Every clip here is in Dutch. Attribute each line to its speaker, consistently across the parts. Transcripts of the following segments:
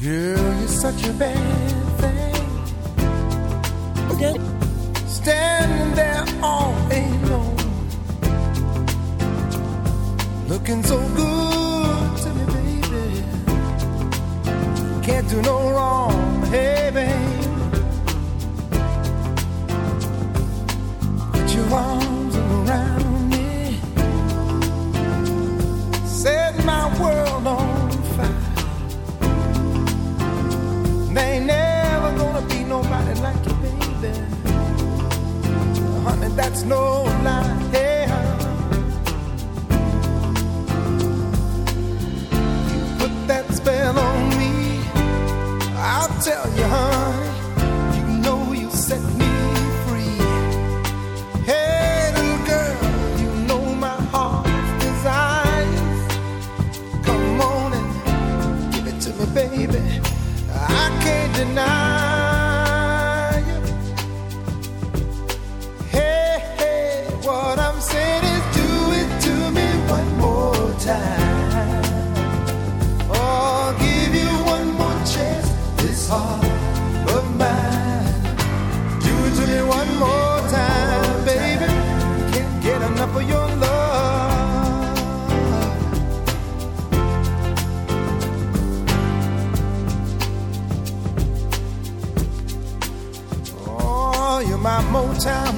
Speaker 1: Girl, you're such a bad thing. Again, standing there all alone, looking so good to me, baby. Can't do no wrong, hey, baby. But you're wrong. that's no lie. Yeah. You put that spell on me, I'll tell you, honey. time.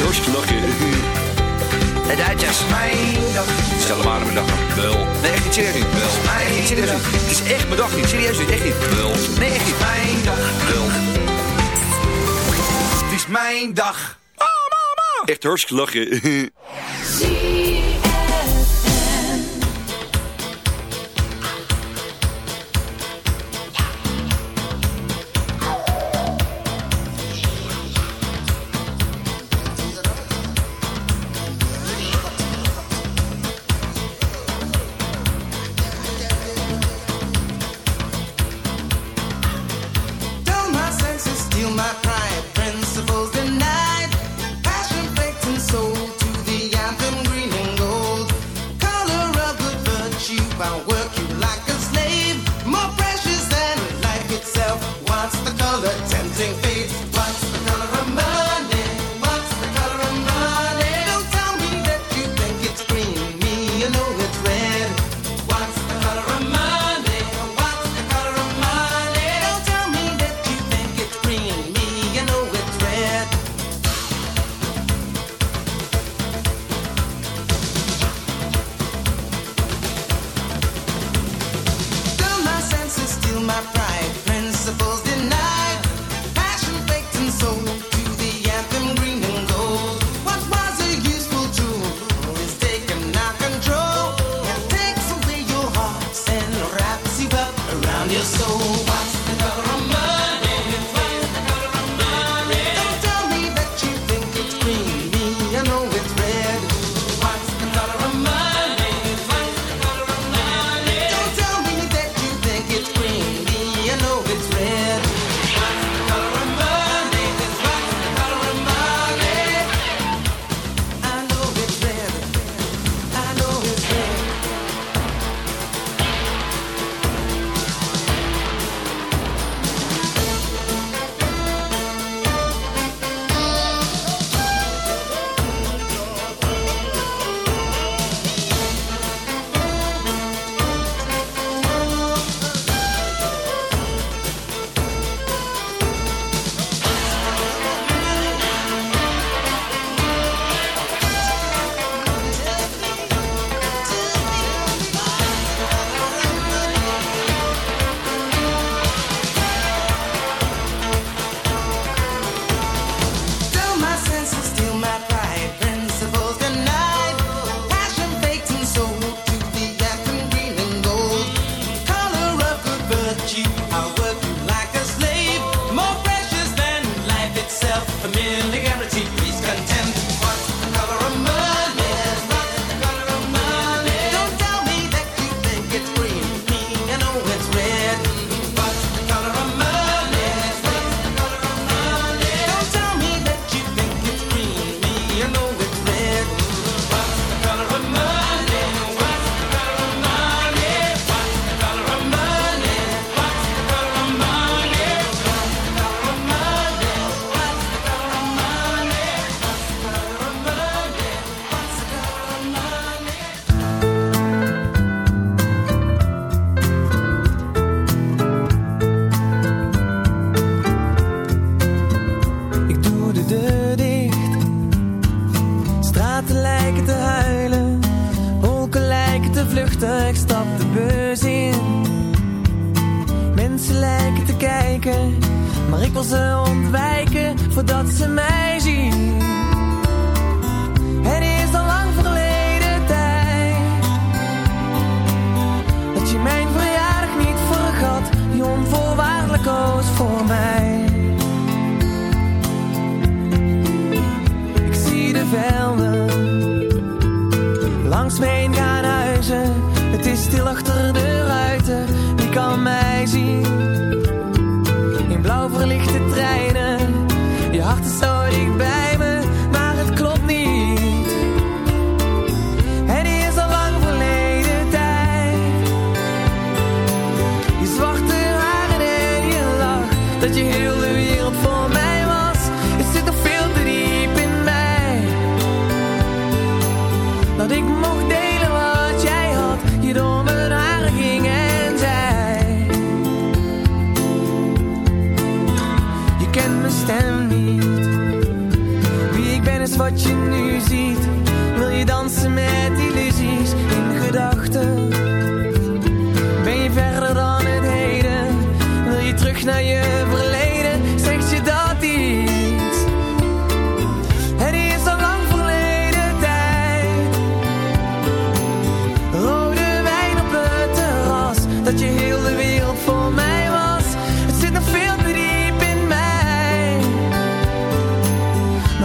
Speaker 2: Hartstikke lachen.
Speaker 3: De Duitsers.
Speaker 4: Mijn dag,
Speaker 5: Stel hem aan mijn dag. Wel.
Speaker 3: Nee, echt niet serieus niet.
Speaker 5: Wel.
Speaker 3: Nee, echt serieus niet. Het is echt mijn dag niet. Serieus niet. Echt niet.
Speaker 5: Wel.
Speaker 3: Nee, echt niet.
Speaker 4: mijn dag,
Speaker 5: Wel.
Speaker 4: het is mijn dag.
Speaker 2: Echt hartstikke lachen.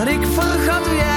Speaker 6: ik vergat jij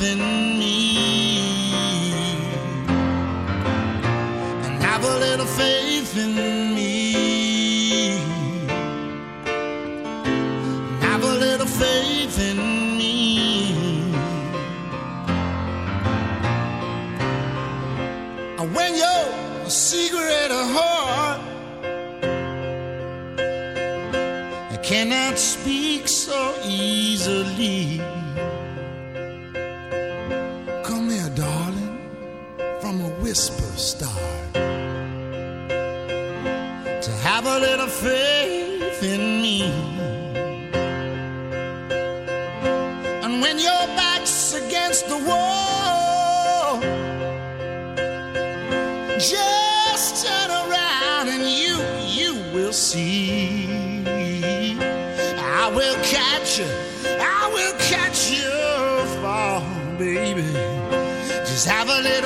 Speaker 7: Faith in me.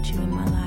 Speaker 8: without you in my life.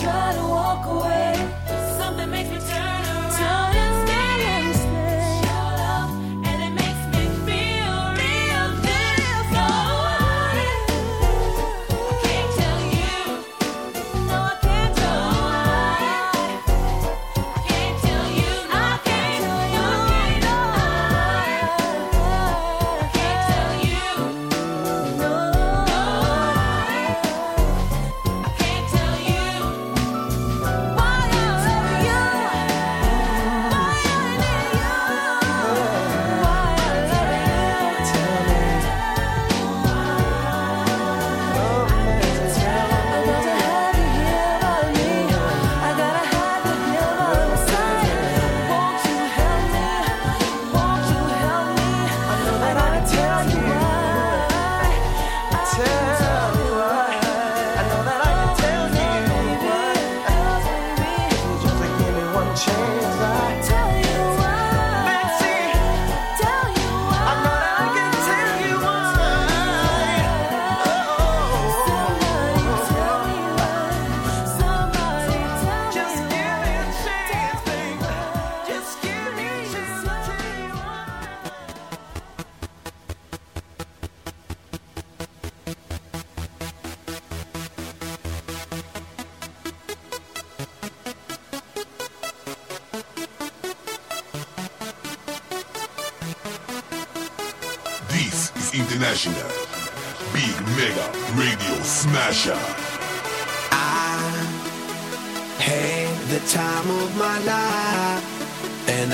Speaker 8: try to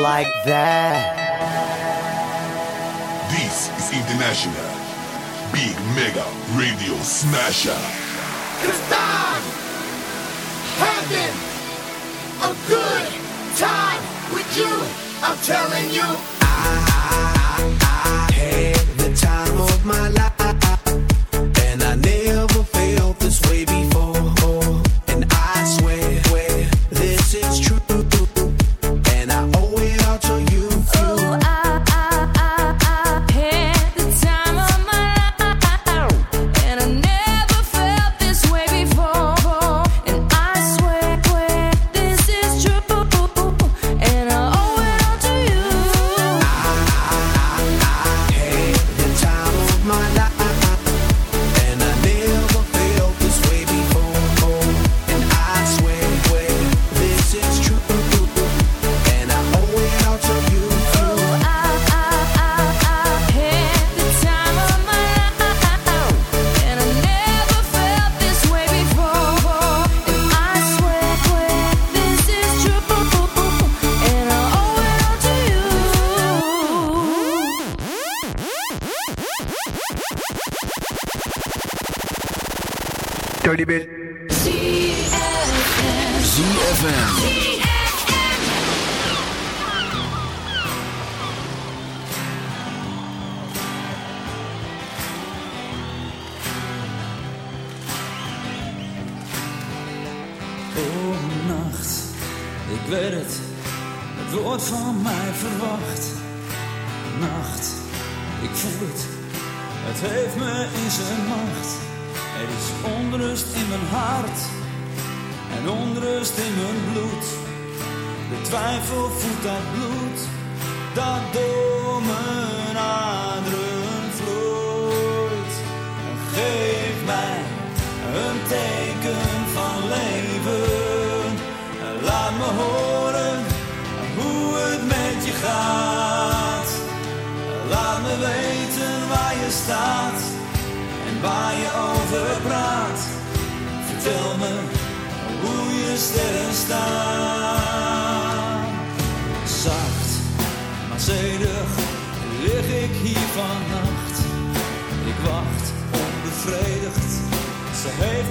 Speaker 9: like that.
Speaker 10: This is International Big Mega Radio Smasher.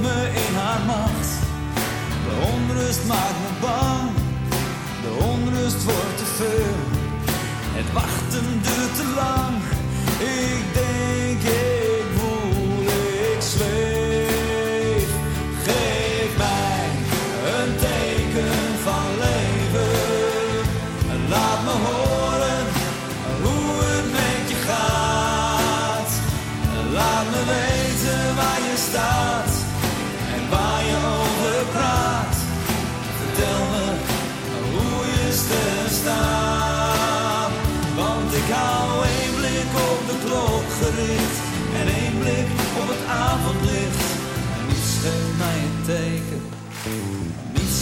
Speaker 11: me in haar macht. De onrust maakt me bang, de onrust wordt te veel. Het wachten duurt te lang. Ik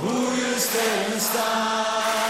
Speaker 11: Goede sterren staan.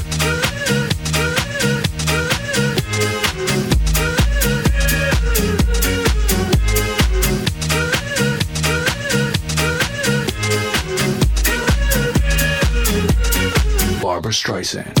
Speaker 12: Streisand.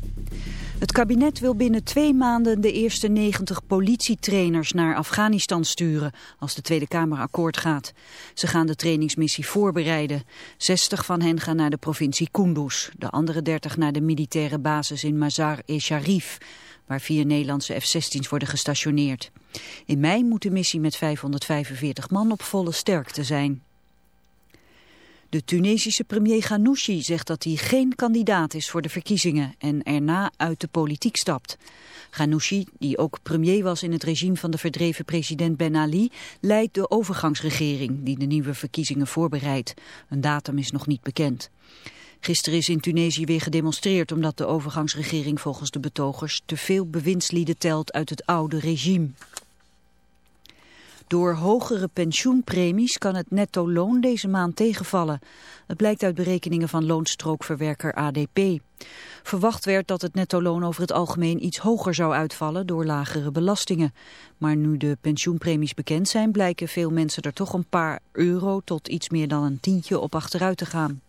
Speaker 13: Het kabinet wil binnen twee maanden de eerste 90 politietrainers naar Afghanistan sturen, als de Tweede Kamer akkoord gaat. Ze gaan de trainingsmissie voorbereiden. 60 van hen gaan naar de provincie Kunduz, de andere 30 naar de militaire basis in Mazar-e-Sharif, waar vier Nederlandse F-16's worden gestationeerd. In mei moet de missie met 545 man op volle sterkte zijn. De Tunesische premier Ghanouchi zegt dat hij geen kandidaat is voor de verkiezingen en erna uit de politiek stapt. Ghanouchi, die ook premier was in het regime van de verdreven president Ben Ali, leidt de overgangsregering die de nieuwe verkiezingen voorbereidt. Een datum is nog niet bekend. Gisteren is in Tunesië weer gedemonstreerd omdat de overgangsregering volgens de betogers te veel bewindslieden telt uit het oude regime. Door hogere pensioenpremies kan het netto loon deze maand tegenvallen. Het blijkt uit berekeningen van loonstrookverwerker ADP. Verwacht werd dat het netto loon over het algemeen iets hoger zou uitvallen door lagere belastingen. Maar nu de pensioenpremies bekend zijn blijken veel mensen er toch een paar euro tot iets meer dan een tientje op achteruit te gaan.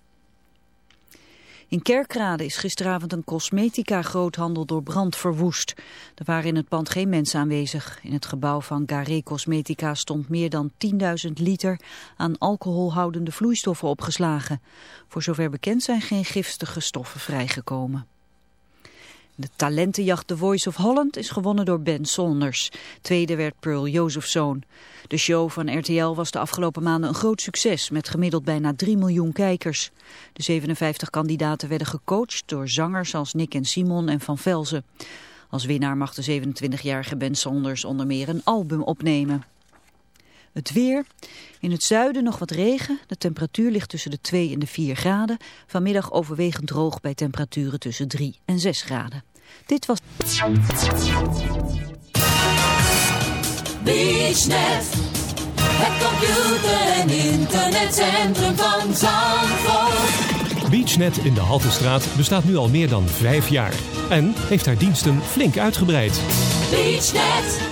Speaker 13: In Kerkrade is gisteravond een cosmetica-groothandel door brand verwoest. Er waren in het pand geen mensen aanwezig. In het gebouw van Garé Cosmetica stond meer dan 10.000 liter aan alcoholhoudende vloeistoffen opgeslagen. Voor zover bekend zijn geen giftige stoffen vrijgekomen. De talentenjacht The Voice of Holland is gewonnen door Ben Saunders. Tweede werd Pearl Josephzoon. De show van RTL was de afgelopen maanden een groot succes... met gemiddeld bijna 3 miljoen kijkers. De 57 kandidaten werden gecoacht door zangers als Nick en Simon en Van Velzen. Als winnaar mag de 27-jarige Ben Saunders onder meer een album opnemen. Het weer. In het zuiden nog wat regen. De temperatuur ligt tussen de 2 en de 4 graden. Vanmiddag overwegend droog bij temperaturen tussen 3 en 6 graden. Dit was...
Speaker 6: BeachNet, het computer- en internetcentrum van Zandvoort.
Speaker 14: BeachNet in de Haltestraat bestaat nu al meer dan vijf jaar. En heeft haar diensten flink uitgebreid.
Speaker 15: BeachNet.